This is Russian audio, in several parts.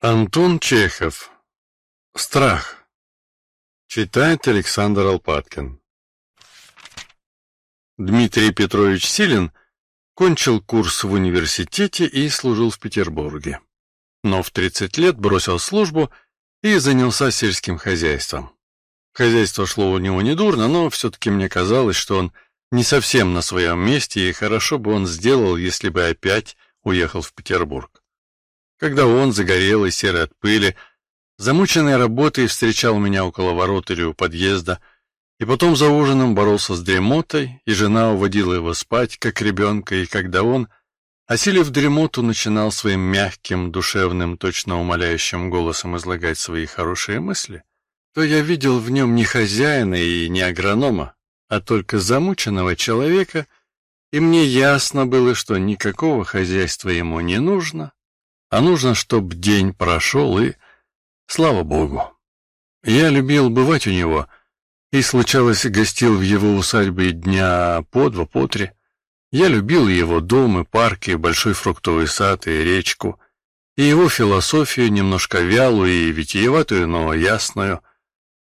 Антон Чехов. Страх. Читает Александр Алпаткин. Дмитрий Петрович Силин кончил курс в университете и служил в Петербурге. Но в 30 лет бросил службу и занялся сельским хозяйством. Хозяйство шло у него недурно, но все-таки мне казалось, что он не совсем на своем месте, и хорошо бы он сделал, если бы опять уехал в Петербург когда он, загорелый, серый от пыли, замученный работой, встречал меня около ворот или у подъезда, и потом за ужином боролся с дремотой, и жена уводила его спать, как ребенка, и когда он, осилив дремоту, начинал своим мягким, душевным, точно умоляющим голосом излагать свои хорошие мысли, то я видел в нем не хозяина и не агронома, а только замученного человека, и мне ясно было, что никакого хозяйства ему не нужно, а нужно, чтобы день прошел, и... Слава Богу. Я любил бывать у него, и, случалось, гостил в его усадьбе дня по два, по три. Я любил его дом и парки, большой фруктовый сад и речку, и его философию, немножко вялую и витиеватую, но ясную.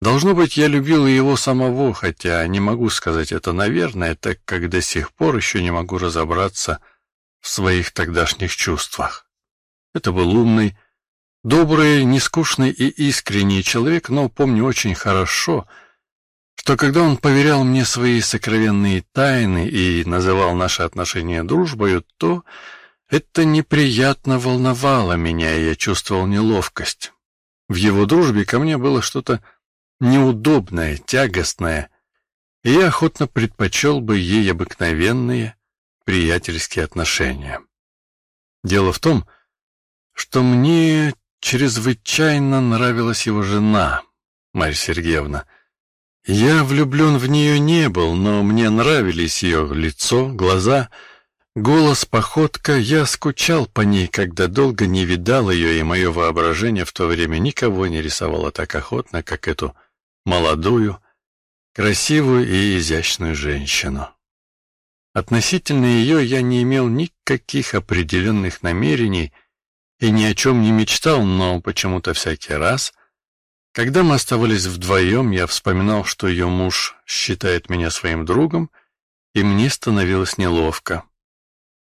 Должно быть, я любил его самого, хотя не могу сказать это наверное, так как до сих пор еще не могу разобраться в своих тогдашних чувствах. Это был умный, добрый, нескучный и искренний человек, но помню очень хорошо, что когда он поверял мне свои сокровенные тайны и называл наши отношения дружбою, то это неприятно волновало меня, и я чувствовал неловкость. В его дружбе ко мне было что-то неудобное, тягостное, и я охотно предпочел бы ей обыкновенные приятельские отношения. Дело в том, что что мне чрезвычайно нравилась его жена, Марья Сергеевна. Я влюблен в нее не был, но мне нравились ее лицо, глаза, голос, походка. Я скучал по ней, когда долго не видал ее, и мое воображение в то время никого не рисовало так охотно, как эту молодую, красивую и изящную женщину. Относительно ее я не имел никаких определенных намерений — и ни о чем не мечтал, но почему-то всякий раз, когда мы оставались вдвоем, я вспоминал, что ее муж считает меня своим другом, и мне становилось неловко.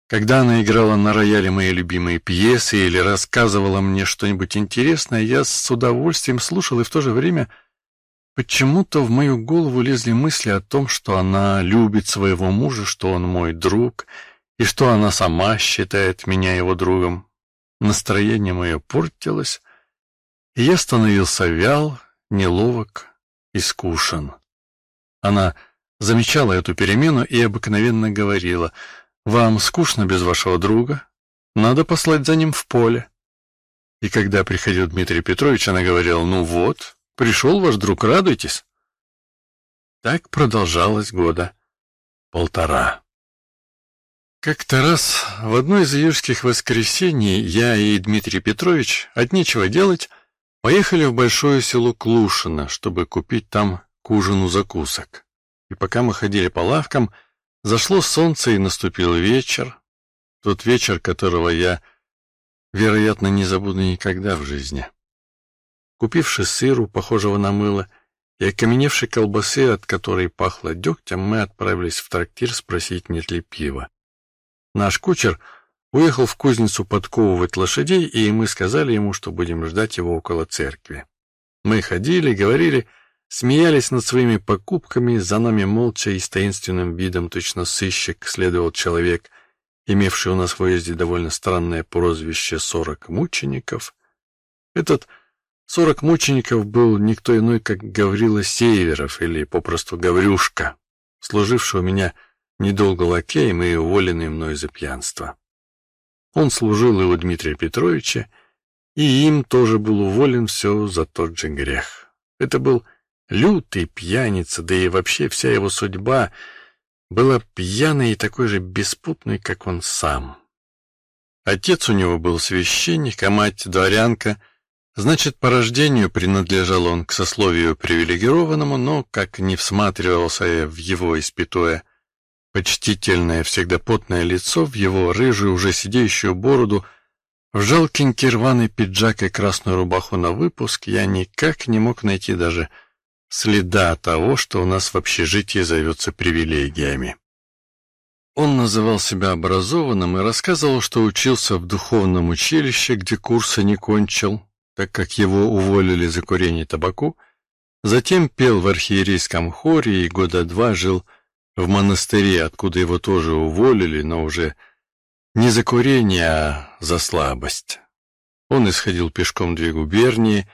Когда она играла на рояле мои любимые пьесы или рассказывала мне что-нибудь интересное, я с удовольствием слушал, и в то же время почему-то в мою голову лезли мысли о том, что она любит своего мужа, что он мой друг, и что она сама считает меня его другом. Настроение мое портилось, и я становился вял, неловок и скушен. Она замечала эту перемену и обыкновенно говорила, «Вам скучно без вашего друга? Надо послать за ним в поле». И когда приходил Дмитрий Петрович, она говорила, «Ну вот, пришел ваш друг, радуйтесь». Так продолжалось года полтора. Как-то раз в одно из июльских воскресений я и Дмитрий Петрович от нечего делать поехали в большое село Клушино, чтобы купить там к ужину закусок. И пока мы ходили по лавкам, зашло солнце и наступил вечер, тот вечер, которого я, вероятно, не забуду никогда в жизни. Купивши сыру, похожего на мыло, и окаменевшей колбасы, от которой пахло дегтем, мы отправились в трактир спросить, нет ли пива. Наш кучер уехал в кузницу подковывать лошадей, и мы сказали ему, что будем ждать его около церкви. Мы ходили, говорили, смеялись над своими покупками, за нами молча и с таинственным видом точно сыщик следовал человек, имевший у нас в уезде довольно странное прозвище «сорок мучеников». Этот «сорок мучеников» был никто иной, как Гаврила Северов или попросту Гаврюшка, служивший у меня недолго лакеем и уволенный мной за пьянство. Он служил и у Дмитрия Петровича, и им тоже был уволен все за тот же грех. Это был лютый пьяница, да и вообще вся его судьба была пьяной и такой же беспутной, как он сам. Отец у него был священник, а мать дворянка, значит, по рождению принадлежал он к сословию привилегированному, но, как не всматривался в его испятое Почтительное, всегда потное лицо в его рыжую, уже сидеющую бороду В жалкенький рваный пиджак и красную рубаху на выпуск я никак не мог найти даже следа того, что у нас в общежитии зовется привилегиями. Он называл себя образованным и рассказывал, что учился в духовном училище, где курсы не кончил, так как его уволили за курение табаку, затем пел в архиерейском хоре и года два жил в монастыре, откуда его тоже уволили, но уже не за курение, а за слабость. Он исходил пешком две губернии,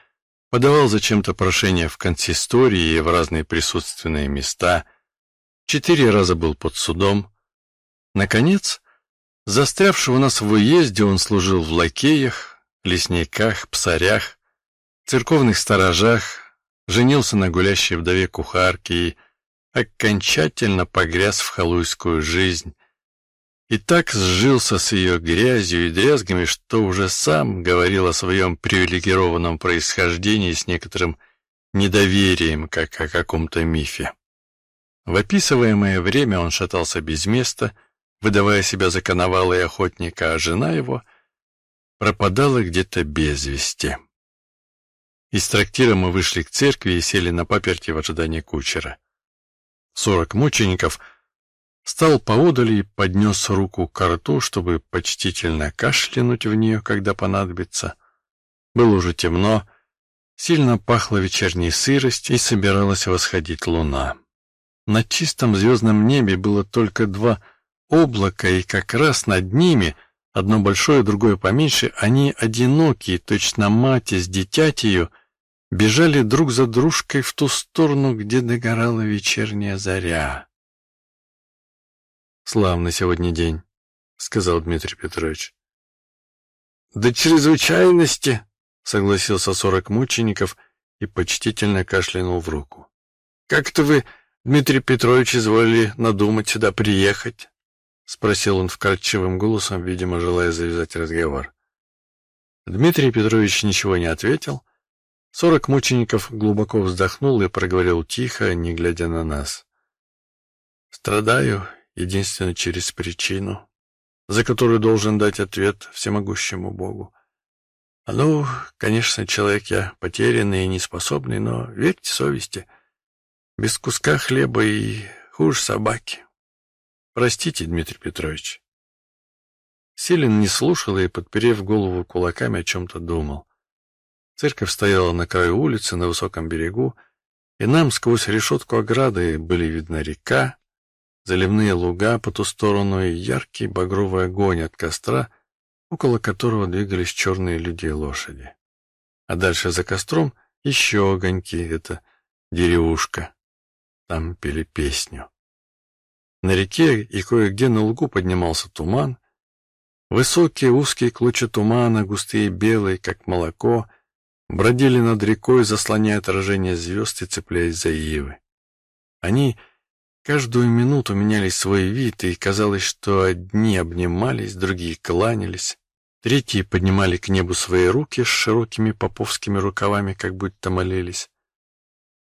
подавал зачем-то прошение в консистории и в разные присутственные места, четыре раза был под судом. Наконец, застрявший у нас в уезде, он служил в лакеях, лесниках, псарях, церковных сторожах, женился на гулящей вдове кухарке и окончательно погряз в халуйскую жизнь, и так сжился с ее грязью и дрязгами, что уже сам говорил о своем привилегированном происхождении с некоторым недоверием, как о каком-то мифе. В описываемое время он шатался без места, выдавая себя за коновала и охотника, а жена его пропадала где-то без вести. Из трактира мы вышли к церкви и сели на паперти в ожидании кучера. Сорок мучеников — Стал поодаль и поднес руку к рту, чтобы почтительно кашлянуть в нее, когда понадобится. Было уже темно, сильно пахло вечерней сыростью и собиралась восходить луна. На чистом звездном небе было только два облака, и как раз над ними, одно большое, другое поменьше, они одинокие, точно мать с дитятью, бежали друг за дружкой в ту сторону, где догорала вечерняя заря. «Славный сегодня день», — сказал Дмитрий Петрович. «До чрезвычайности», — согласился сорок мучеников и почтительно кашлянул в руку. «Как-то вы, Дмитрий Петрович, изволили надумать сюда приехать?» — спросил он вкрадчивым голосом, видимо, желая завязать разговор. Дмитрий Петрович ничего не ответил. Сорок мучеников глубоко вздохнул и проговорил тихо, не глядя на нас. «Страдаю единственно через причину, за которую должен дать ответ всемогущему Богу. А ну, конечно, человек я потерянный и неспособный, но верьте совести. Без куска хлеба и хуже собаки. Простите, Дмитрий Петрович. Селин не слушал и, подперев голову кулаками, о чем-то думал. Церковь стояла на краю улицы, на высоком берегу, и нам сквозь решетку ограды были видна река, заливные луга по ту сторону и яркий багровый огонь от костра, около которого двигались черные люди и лошади. А дальше за костром еще огоньки, это деревушка. Там пели песню. На реке и кое-где на лугу поднимался туман. Высокие узкие клочья тумана, густые белые, как молоко, бродили над рекой, заслоняя отражение звезд и цепляясь за ивы. Они Каждую минуту менялись свой вид, и казалось, что одни обнимались, другие кланялись, третьи поднимали к небу свои руки с широкими поповскими рукавами, как будто молились.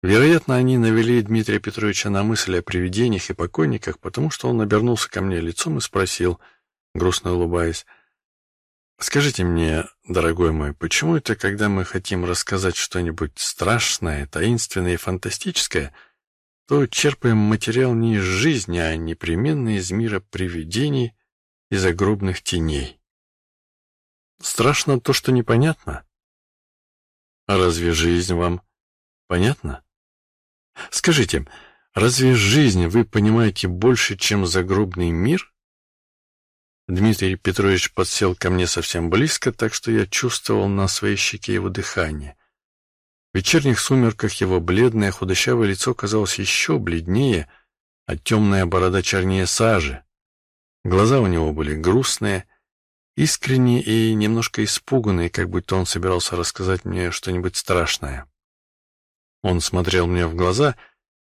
Вероятно, они навели Дмитрия Петровича на мысли о привидениях и покойниках, потому что он обернулся ко мне лицом и спросил, грустно улыбаясь, «Скажите мне, дорогой мой, почему это, когда мы хотим рассказать что-нибудь страшное, таинственное и фантастическое, — то черпаем материал не из жизни, а непременно из мира привидений и загробных теней. Страшно то, что непонятно. А разве жизнь вам понятна? Скажите, разве жизнь вы понимаете больше, чем загробный мир? Дмитрий Петрович подсел ко мне совсем близко, так что я чувствовал на своей щеке его дыхание. В вечерних сумерках его бледное худощавое лицо казалось еще бледнее, а темная борода чернее сажи. Глаза у него были грустные, искренние и немножко испуганные, как будто он собирался рассказать мне что-нибудь страшное. Он смотрел мне в глаза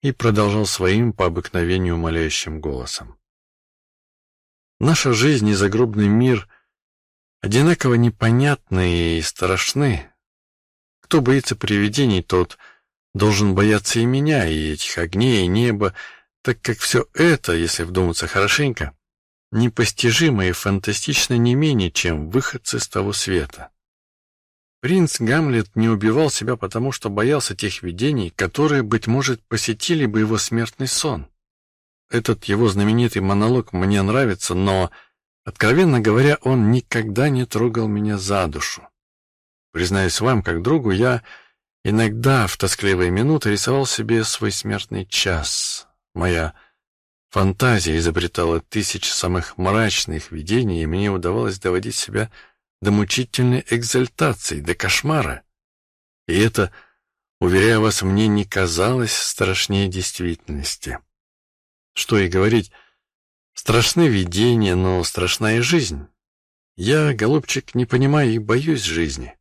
и продолжал своим по обыкновению умоляющим голосом. Наша жизнь и загробный мир одинаково непонятны и страшны, кто боится привидений, тот должен бояться и меня, и этих огней, и неба, так как все это, если вдуматься хорошенько, непостижимо и фантастично не менее, чем выходцы с того света. Принц Гамлет не убивал себя потому, что боялся тех видений, которые, быть может, посетили бы его смертный сон. Этот его знаменитый монолог мне нравится, но, откровенно говоря, он никогда не трогал меня за душу. Признаюсь вам, как другу, я иногда в тоскливые минуты рисовал себе свой смертный час. Моя фантазия изобретала тысячи самых мрачных видений, и мне удавалось доводить себя до мучительной экзальтации, до кошмара. И это, уверяю вас, мне не казалось страшнее действительности. Что и говорить, страшны видения, но страшна и жизнь. Я, голубчик, не понимаю и боюсь жизни.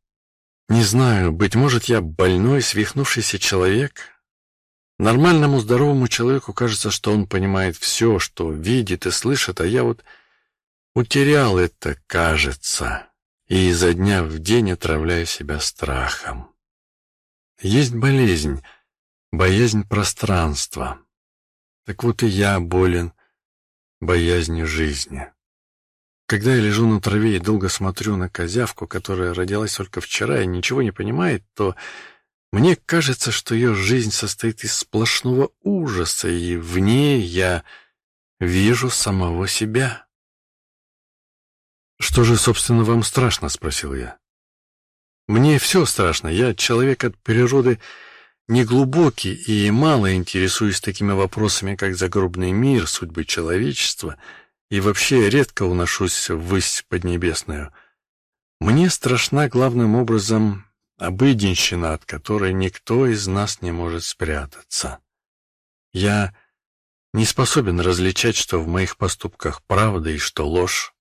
Не знаю, быть может, я больной, свихнувшийся человек. Нормальному здоровому человеку кажется, что он понимает все, что видит и слышит, а я вот утерял это, кажется и изо дня в день отравляю себя страхом. Есть болезнь, боязнь пространства. Так вот и я болен боязнью жизни. Когда я лежу на траве и долго смотрю на козявку, которая родилась только вчера и ничего не понимает, то мне кажется, что ее жизнь состоит из сплошного ужаса, и в ней я вижу самого себя. «Что же, собственно, вам страшно?» — спросил я. «Мне все страшно. Я человек от природы неглубокий и мало интересуюсь такими вопросами, как загробный мир, судьбы человечества, и вообще редко уношусь ввысь поднебесную. Мне страшна главным образом обыденщина, от которой никто из нас не может спрятаться. Я не способен различать, что в моих поступках правда и что ложь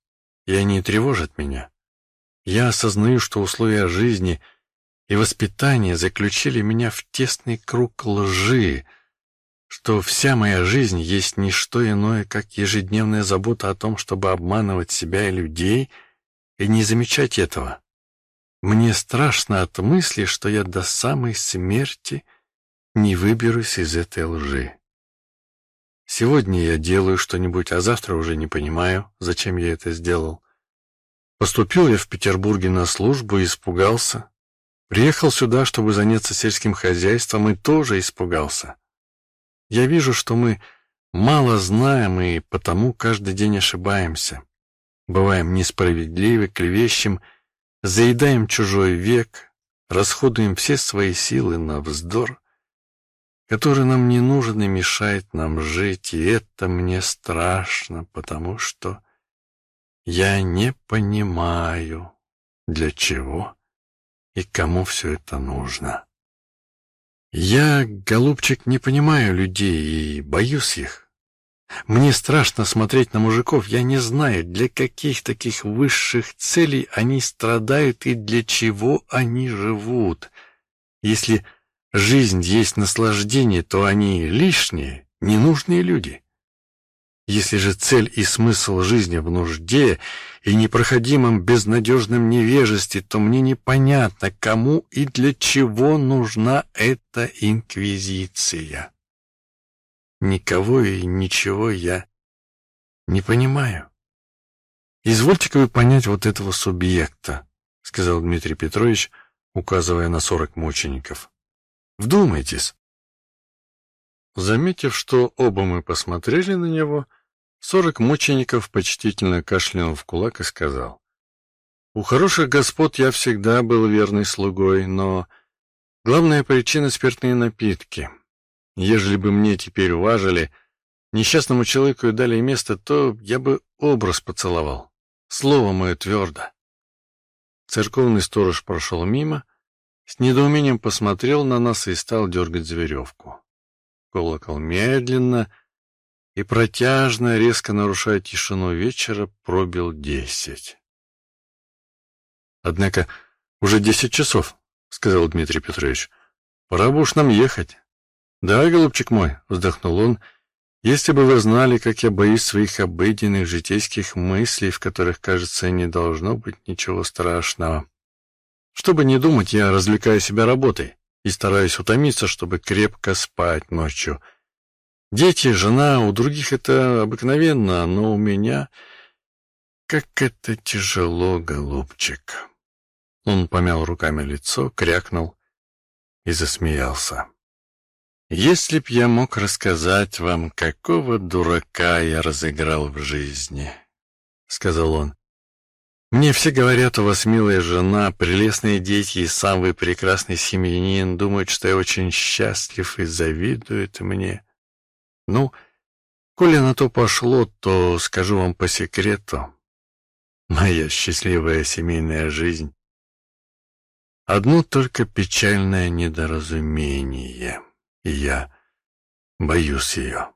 и они тревожат меня. Я осознаю, что условия жизни и воспитания заключили меня в тесный круг лжи, что вся моя жизнь есть не что иное, как ежедневная забота о том, чтобы обманывать себя и людей, и не замечать этого. Мне страшно от мысли, что я до самой смерти не выберусь из этой лжи. Сегодня я делаю что-нибудь, а завтра уже не понимаю, зачем я это сделал. Поступил я в Петербурге на службу и испугался. Приехал сюда, чтобы заняться сельским хозяйством, и тоже испугался. Я вижу, что мы мало знаем и потому каждый день ошибаемся. Бываем несправедливы, клевещем, заедаем чужой век, расходуем все свои силы на вздор, который нам не нужен и мешает нам жить, и это мне страшно, потому что я не понимаю, для чего и кому все это нужно. Я, голубчик, не понимаю людей и боюсь их. Мне страшно смотреть на мужиков, я не знаю, для каких таких высших целей они страдают и для чего они живут. Если жизнь есть наслаждение, то они лишние, ненужные люди. Если же цель и смысл жизни в нужде и непроходимом безнадежном невежестве, то мне непонятно, кому и для чего нужна эта инквизиция. Никого и ничего я не понимаю. «Извольте-ка вы понять вот этого субъекта», — сказал Дмитрий Петрович, указывая на сорок мучеников. Вдумайтесь. Заметив, что оба мы посмотрели на него, сорок мучеников почтительно кашлянул в кулак и сказал. «У хороших господ я всегда был верный слугой, но главная причина — спиртные напитки. Ежели бы мне теперь уважили, несчастному человеку дали место, то я бы образ поцеловал. Слово мое твердо». Церковный сторож прошел мимо — с недоумением посмотрел на нас и стал дергать за веревку. Колокол медленно и протяжно, резко нарушая тишину вечера, пробил десять. «Однако уже десять часов», — сказал Дмитрий Петрович. «Пора бы уж нам ехать». «Да, голубчик мой», — вздохнул он, — «если бы вы знали, как я боюсь своих обыденных житейских мыслей, в которых, кажется, не должно быть ничего страшного». Чтобы не думать, я развлекаю себя работой и стараюсь утомиться, чтобы крепко спать ночью. Дети, жена, у других это обыкновенно, но у меня как это тяжело, голубчик!» Он помял руками лицо, крякнул и засмеялся. «Если б я мог рассказать вам, какого дурака я разыграл в жизни», — сказал он. «Мне все говорят, у вас милая жена, прелестные дети и сам вы прекрасный семьянин, думают, что я очень счастлив и завидуют мне. Ну, коли на то пошло, то скажу вам по секрету. Моя счастливая семейная жизнь — одно только печальное недоразумение» и я боюсь ее.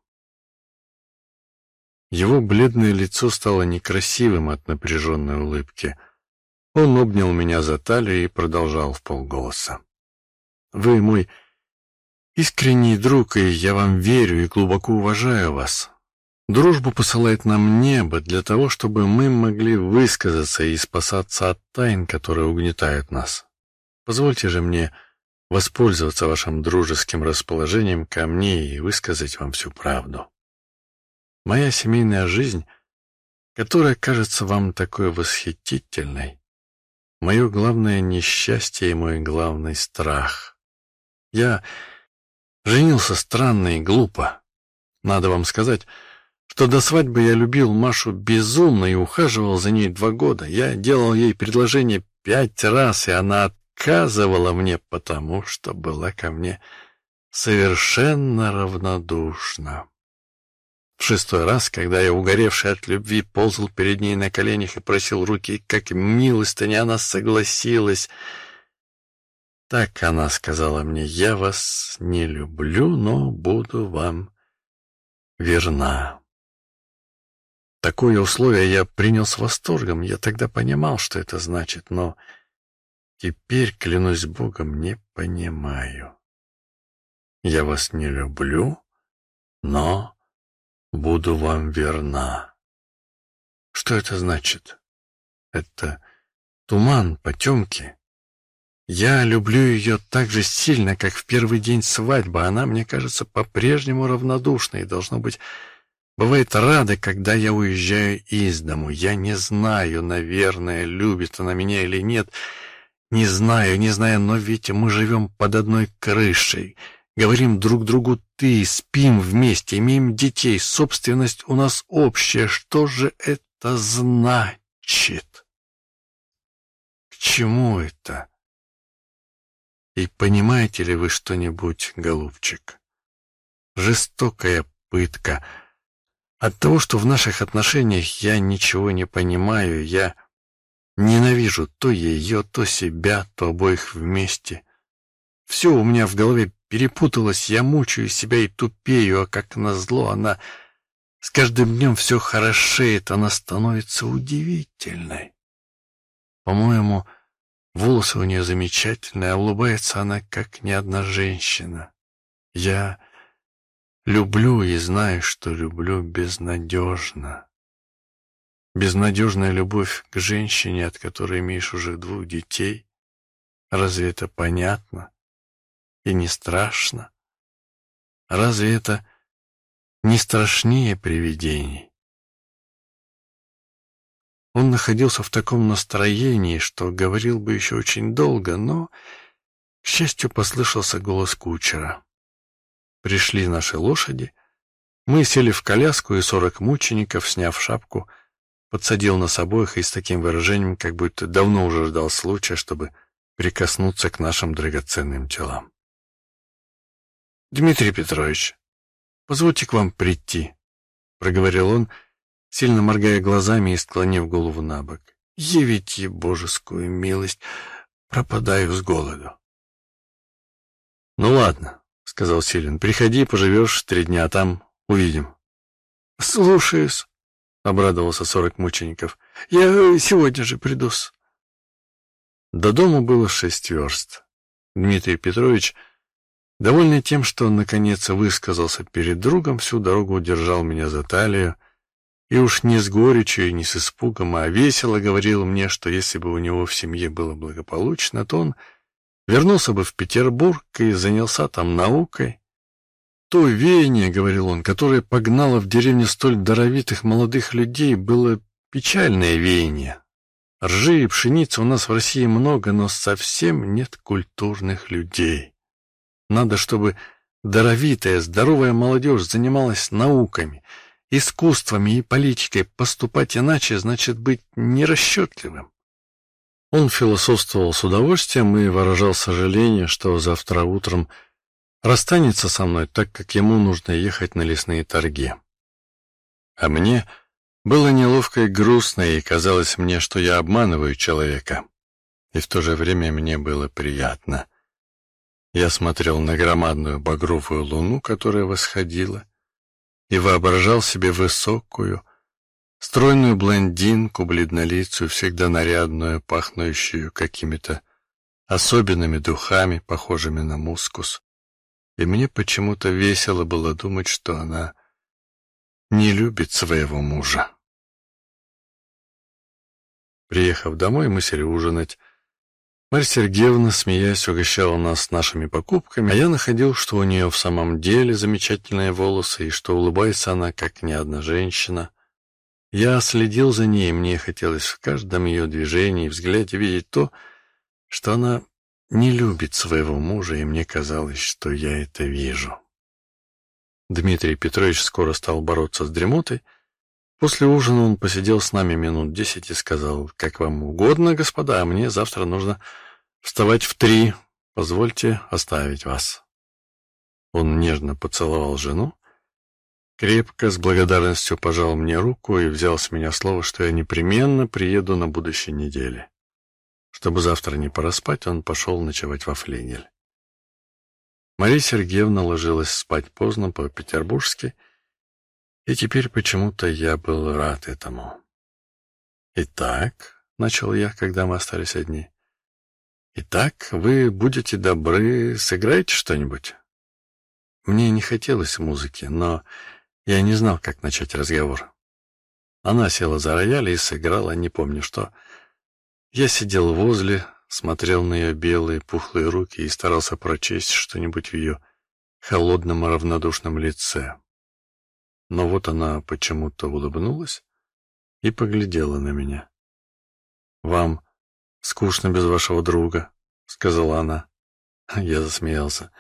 Его бледное лицо стало некрасивым от напряженной улыбки. Он обнял меня за талию и продолжал в полголоса. «Вы мой искренний друг, и я вам верю и глубоко уважаю вас. Дружбу посылает нам небо для того, чтобы мы могли высказаться и спасаться от тайн, которые угнетают нас. Позвольте же мне воспользоваться вашим дружеским расположением ко мне и высказать вам всю правду. Моя семейная жизнь, которая кажется вам такой восхитительной, мое главное несчастье и мой главный страх. Я женился странно и глупо. Надо вам сказать, что до свадьбы я любил Машу безумно и ухаживал за ней два года. Я делал ей предложение пять раз, и она отказывала мне потому, что была ко мне совершенно равнодушна. В шестой раз, когда я, угоревший от любви, ползал перед ней на коленях и просил руки, как милостыня, она согласилась. Так она сказала мне, я вас не люблю, но буду вам верна. Такое условие я принял с восторгом, я тогда понимал, что это значит, но Теперь, клянусь Богом, не понимаю. Я вас не люблю, но буду вам верна. Что это значит? Это туман, потемки. Я люблю ее так же сильно, как в первый день свадьбы. Она, мне кажется, по-прежнему равнодушна и, должно быть, бывает рада, когда я уезжаю из дому. Я не знаю, наверное, любит она меня или нет, — не знаю, не знаю, но ведь мы живем под одной крышей. Говорим друг другу «ты», спим вместе, имеем детей, собственность у нас общая. Что же это значит? К чему это? И понимаете ли вы что-нибудь, голубчик? Жестокая пытка. От того, что в наших отношениях я ничего не понимаю, я Ненавижу то ее, то себя, то обоих вместе. Все у меня в голове перепуталось, я мучаю себя и тупею, а как назло она... С каждым днем все хорошеет, она становится удивительной. По-моему, волосы у нее замечательные, а улыбается она, как ни одна женщина. Я люблю и знаю, что люблю безнадежно. Безнадежная любовь к женщине, от которой имеешь уже двух детей. Разве это понятно и не страшно? Разве это не страшнее привидений? Он находился в таком настроении, что говорил бы еще очень долго, но, к счастью, послышался голос кучера. Пришли наши лошади, мы сели в коляску, и сорок мучеников, сняв шапку, подсадил нас обоих и с таким выражением, как будто давно уже ждал случая, чтобы прикоснуться к нашим драгоценным телам. «Дмитрий Петрович, позвольте к вам прийти», — проговорил он, сильно моргая глазами и склонив голову на бок. «Явите божескую милость, пропадаю с голоду». «Ну ладно», — сказал Силин, — «приходи, поживешь три дня, а там увидим». «Слушаюсь», — обрадовался сорок мучеников. «Я сегодня же приду До дома было шесть верст. Дмитрий Петрович, довольный тем, что он наконец высказался перед другом, всю дорогу удержал меня за талию, и уж не с горечью и не с испугом, а весело говорил мне, что если бы у него в семье было благополучно, то он вернулся бы в Петербург и занялся там наукой, то веяние, — говорил он, — которое погнало в деревню столь даровитых молодых людей, было печальное веяние. Ржи и пшеницы у нас в России много, но совсем нет культурных людей. Надо, чтобы даровитая, здоровая молодежь занималась науками, искусствами и политикой. Поступать иначе значит быть нерасчетливым. Он философствовал с удовольствием и выражал сожаление, что завтра утром расстанется со мной, так как ему нужно ехать на лесные торги. А мне было неловко и грустно, и казалось мне, что я обманываю человека. И в то же время мне было приятно. Я смотрел на громадную багровую луну, которая восходила, и воображал себе высокую, стройную блондинку, бледнолицую, всегда нарядную, пахнущую какими-то особенными духами, похожими на мускус. И мне почему-то весело было думать, что она не любит своего мужа. Приехав домой, мы сели ужинать. Марья Сергеевна, смеясь, угощала нас нашими покупками, а я находил, что у нее в самом деле замечательные волосы и что улыбается она, как ни одна женщина. Я следил за ней, мне хотелось в каждом ее движении и взгляде видеть то, что она не любит своего мужа, и мне казалось, что я это вижу. Дмитрий Петрович скоро стал бороться с дремотой, После ужина он посидел с нами минут десять и сказал, «Как вам угодно, господа, а мне завтра нужно вставать в три. Позвольте оставить вас». Он нежно поцеловал жену, крепко, с благодарностью пожал мне руку и взял с меня слово, что я непременно приеду на будущей неделе. Чтобы завтра не пораспать, он пошел ночевать во флигель. Мария Сергеевна ложилась спать поздно по-петербургски, и теперь почему-то я был рад этому. «Итак», — начал я, когда мы остались одни, — «итак, вы будете добры, сыграете что-нибудь?» Мне не хотелось музыки, но я не знал, как начать разговор. Она села за рояль и сыграла, не помню что. Я сидел возле, смотрел на ее белые пухлые руки и старался прочесть что-нибудь в ее холодном равнодушном лице. Но вот она почему-то улыбнулась и поглядела на меня. «Вам скучно без вашего друга», — сказала она. Я засмеялся.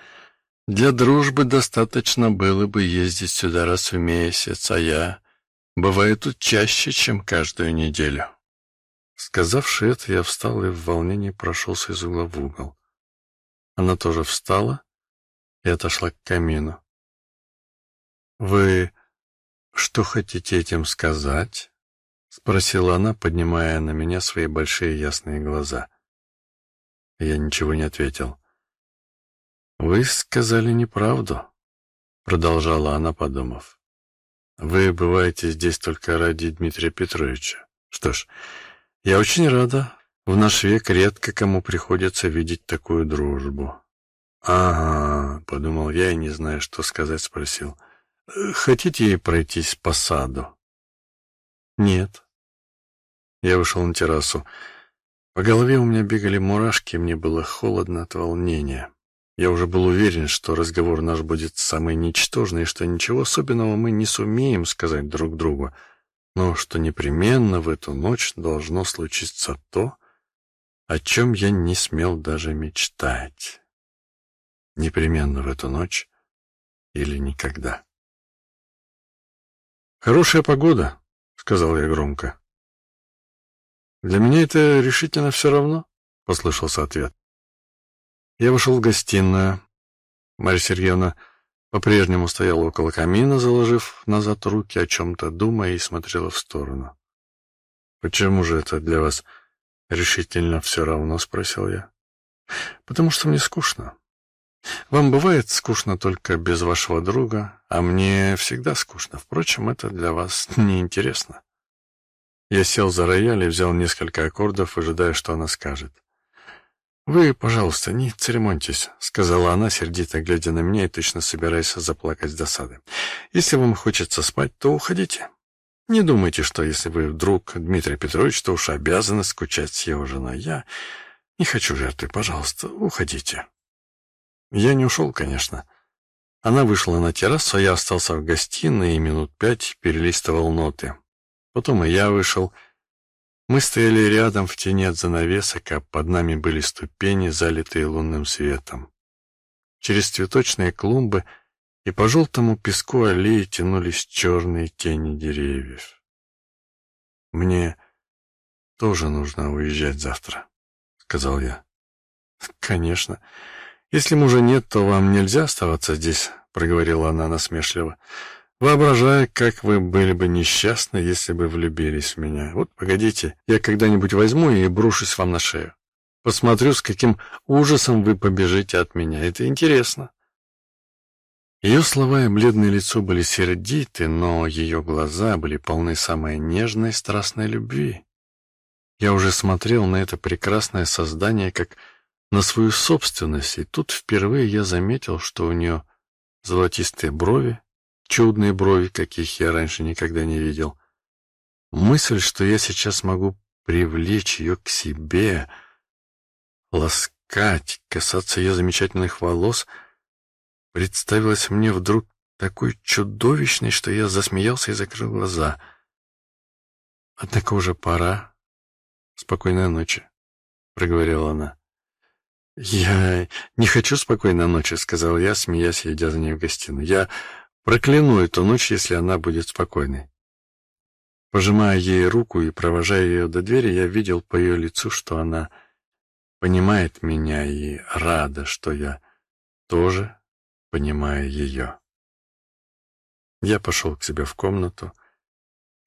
«Для дружбы достаточно было бы ездить сюда раз в месяц, а я бываю тут чаще, чем каждую неделю». Сказавши это, я встал и в волнении прошелся из угла в угол. Она тоже встала и отошла к камину. «Вы «Что хотите этим сказать?» — спросила она, поднимая на меня свои большие ясные глаза. Я ничего не ответил. «Вы сказали неправду», — продолжала она, подумав. «Вы бываете здесь только ради Дмитрия Петровича. Что ж, я очень рада. В наш век редко кому приходится видеть такую дружбу». «Ага», — подумал я и, не зная, что сказать, спросил. — Хотите пройтись по саду? Нет. Я вышел на террасу. По голове у меня бегали мурашки, мне было холодно от волнения. Я уже был уверен, что разговор наш будет самый ничтожный, что ничего особенного мы не сумеем сказать друг другу, но что непременно в эту ночь должно случиться то, о чем я не смел даже мечтать. Непременно в эту ночь или никогда. «Хорошая погода», — сказал я громко. «Для меня это решительно все равно», — послышался ответ. Я вошел в гостиную. Марья Сергеевна по-прежнему стояла около камина, заложив назад руки, о чем-то думая, и смотрела в сторону. «Почему же это для вас решительно все равно?» — спросил я. «Потому что мне скучно. Вам бывает скучно только без вашего друга, а мне всегда скучно. Впрочем, это для вас неинтересно. Я сел за рояль и взял несколько аккордов, ожидая, что она скажет. «Вы, пожалуйста, не церемоньтесь», — сказала она, сердито глядя на меня и точно собираясь заплакать с досады. «Если вам хочется спать, то уходите. Не думайте, что если вы вдруг Дмитрий Петрович, то уж обязаны скучать с его женой. Я не хочу жертвы, пожалуйста, уходите». Я не ушел, конечно. Она вышла на террасу, а я остался в гостиной и минут пять перелистывал ноты. Потом и я вышел. Мы стояли рядом в тени от занавесок, а под нами были ступени, залитые лунным светом. Через цветочные клумбы и по желтому песку аллеи тянулись черные тени деревьев. «Мне тоже нужно уезжать завтра», — сказал я. «Конечно. Если мужа нет, то вам нельзя оставаться здесь», — проговорила она насмешливо. «Воображаю, как вы были бы несчастны, если бы влюбились в меня. Вот, погодите, я когда-нибудь возьму и брошусь вам на шею. Посмотрю, с каким ужасом вы побежите от меня. Это интересно». Ее слова и бледное лицо были сердиты, но ее глаза были полны самой нежной страстной любви. Я уже смотрел на это прекрасное создание как на свою собственность, и тут впервые я заметил, что у нее золотистые брови, чудные брови, каких я раньше никогда не видел. Мысль, что я сейчас могу привлечь ее к себе, ласкать, касаться ее замечательных волос — представилась мне вдруг такой чудовищной, что я засмеялся и закрыл глаза. «Однако уже пора. Спокойной ночи», — проговорила она. «Я не хочу спокойной ночи», — сказал я, смеясь идя за ней в гостиную. «Я прокляну эту ночь, если она будет спокойной». Пожимая ей руку и провожая ее до двери, я видел по ее лицу, что она понимает меня и рада, что я тоже понимая ее. Я пошел к себе в комнату.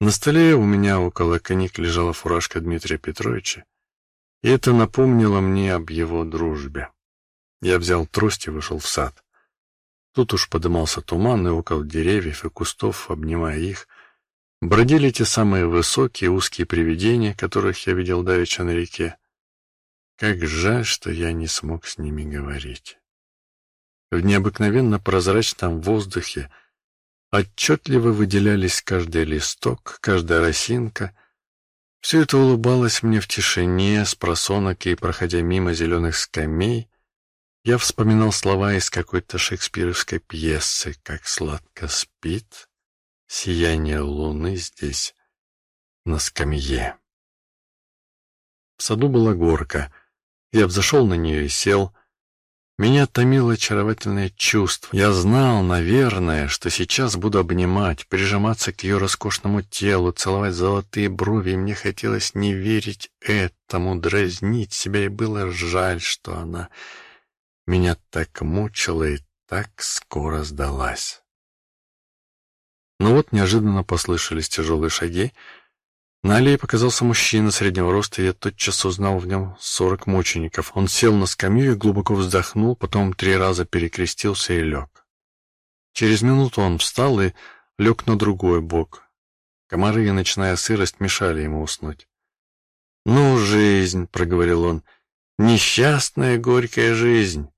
На столе у меня около книг лежала фуражка Дмитрия Петровича, и это напомнило мне об его дружбе. Я взял трость и вышел в сад. Тут уж подымался туман, и около деревьев и кустов, обнимая их, бродили те самые высокие узкие привидения, которых я видел давеча на реке. Как жаль, что я не смог с ними говорить. В необыкновенно прозрачном воздухе отчетливо выделялись каждый листок, каждая росинка. Все это улыбалось мне в тишине, с просонок и, проходя мимо зеленых скамей, я вспоминал слова из какой-то шекспировской пьесы, как сладко спит сияние луны здесь, на скамье. В саду была горка. Я взошел на нее и сел, меня томило очаровательное чувство. Я знал, наверное, что сейчас буду обнимать, прижиматься к ее роскошному телу, целовать золотые брови, и мне хотелось не верить этому, дразнить себя, и было жаль, что она меня так мучила и так скоро сдалась. Но вот неожиданно послышались тяжелые шаги, на аллее показался мужчина среднего роста, и я тотчас узнал в нем сорок мучеников. Он сел на скамью и глубоко вздохнул, потом три раза перекрестился и лег. Через минуту он встал и лег на другой бок. Комары и ночная сырость мешали ему уснуть. «Ну, жизнь!» — проговорил он. «Несчастная горькая жизнь!»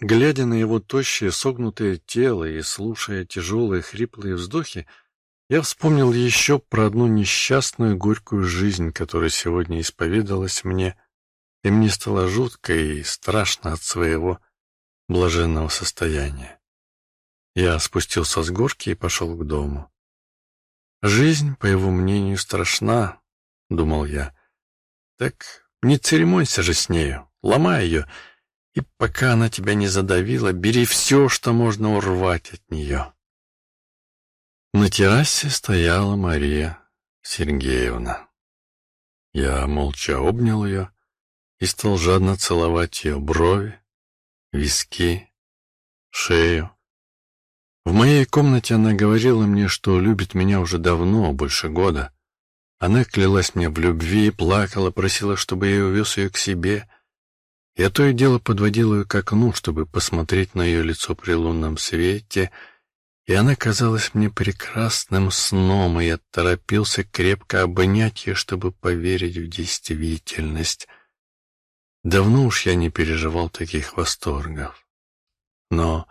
Глядя на его тощее согнутое тело и слушая тяжелые хриплые вздохи, я вспомнил еще про одну несчастную горькую жизнь, которая сегодня исповедалась мне, и мне стало жутко и страшно от своего блаженного состояния. Я спустился с горки и пошел к дому. «Жизнь, по его мнению, страшна», — думал я. «Так не церемонься же с нею, ломай ее, и пока она тебя не задавила, бери все, что можно урвать от нее». На террасе стояла Мария Сергеевна. Я молча обнял ее и стал жадно целовать ее брови, виски, шею. В моей комнате она говорила мне, что любит меня уже давно, больше года. Она клялась мне в любви, плакала, просила, чтобы я увез ее к себе. Я то и дело подводил ее к окну, чтобы посмотреть на ее лицо при лунном свете — и она казалась мне прекрасным сном, и я торопился крепко обнять ее, чтобы поверить в действительность. Давно уж я не переживал таких восторгов. Но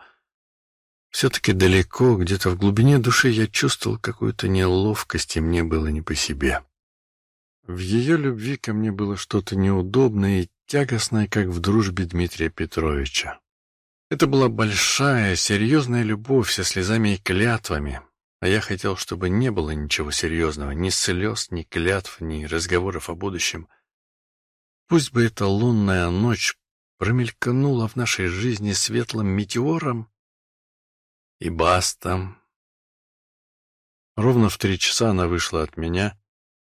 все-таки далеко, где-то в глубине души я чувствовал какую-то неловкость, и мне было не по себе. В ее любви ко мне было что-то неудобное и тягостное, как в дружбе Дмитрия Петровича. Это была большая, серьезная любовь со слезами и клятвами. А я хотел, чтобы не было ничего серьезного, ни слез, ни клятв, ни разговоров о будущем. Пусть бы эта лунная ночь промелькнула в нашей жизни светлым метеором, и баста. Ровно в три часа она вышла от меня,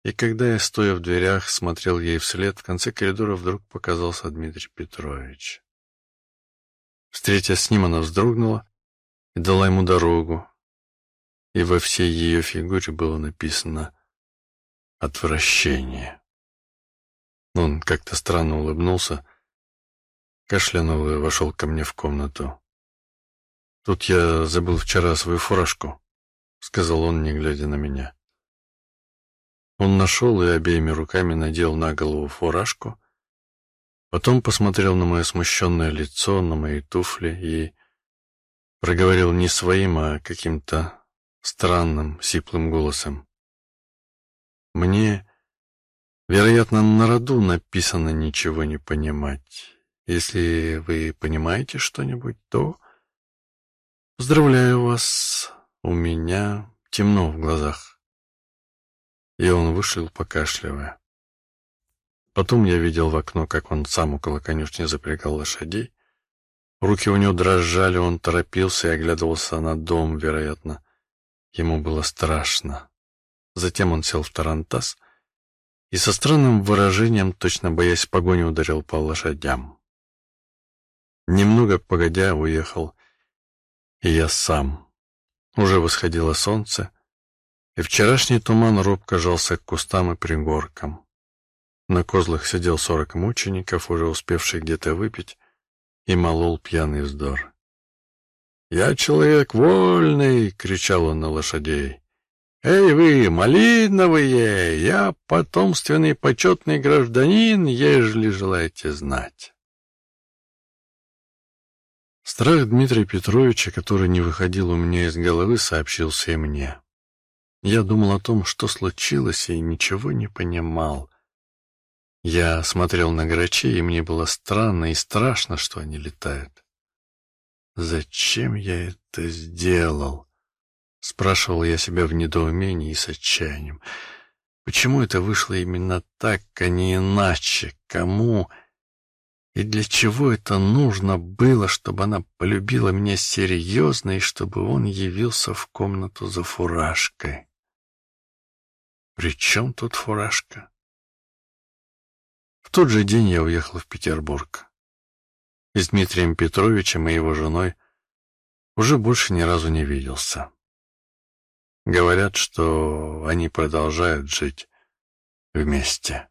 и когда я, стоя в дверях, смотрел ей вслед, в конце коридора вдруг показался Дмитрий Петрович. Встретясь с ним, она вздрогнула и дала ему дорогу, и во всей ее фигуре было написано «отвращение». Он как-то странно улыбнулся, кашлянул и вошел ко мне в комнату. «Тут я забыл вчера свою фуражку», — сказал он, не глядя на меня. Он нашел и обеими руками надел на голову фуражку, потом посмотрел на мое смущенное лицо, на мои туфли и проговорил не своим, а каким-то странным, сиплым голосом. «Мне, вероятно, на роду написано ничего не понимать. Если вы понимаете что-нибудь, то...» «Поздравляю вас, у меня темно в глазах». И он вышел, покашливая. Потом я видел в окно, как он сам около конюшни запрягал лошадей. Руки у него дрожали, он торопился и оглядывался на дом, вероятно. Ему было страшно. Затем он сел в тарантас и со странным выражением, точно боясь погони, ударил по лошадям. Немного погодя уехал и я сам. Уже восходило солнце, и вчерашний туман робко жался к кустам и пригоркам. На козлах сидел сорок мучеников, уже успевших где-то выпить, и молол пьяный вздор. «Я человек вольный!» — кричал он на лошадей. «Эй вы, малиновые! Я потомственный почетный гражданин, ежели желаете знать!» Страх Дмитрия Петровича, который не выходил у меня из головы, сообщился и мне. Я думал о том, что случилось, и ничего не понимал. Я смотрел на грачей, и мне было странно и страшно, что они летают. «Зачем я это сделал?» — спрашивал я себя в недоумении и с отчаянием. «Почему это вышло именно так, а не иначе? Кому?» И для чего это нужно было, чтобы она полюбила меня серьезно и чтобы он явился в комнату за фуражкой? При чем тут фуражка? В тот же день я уехал в Петербург. И с Дмитрием Петровичем и его женой уже больше ни разу не виделся. Говорят, что они продолжают жить вместе.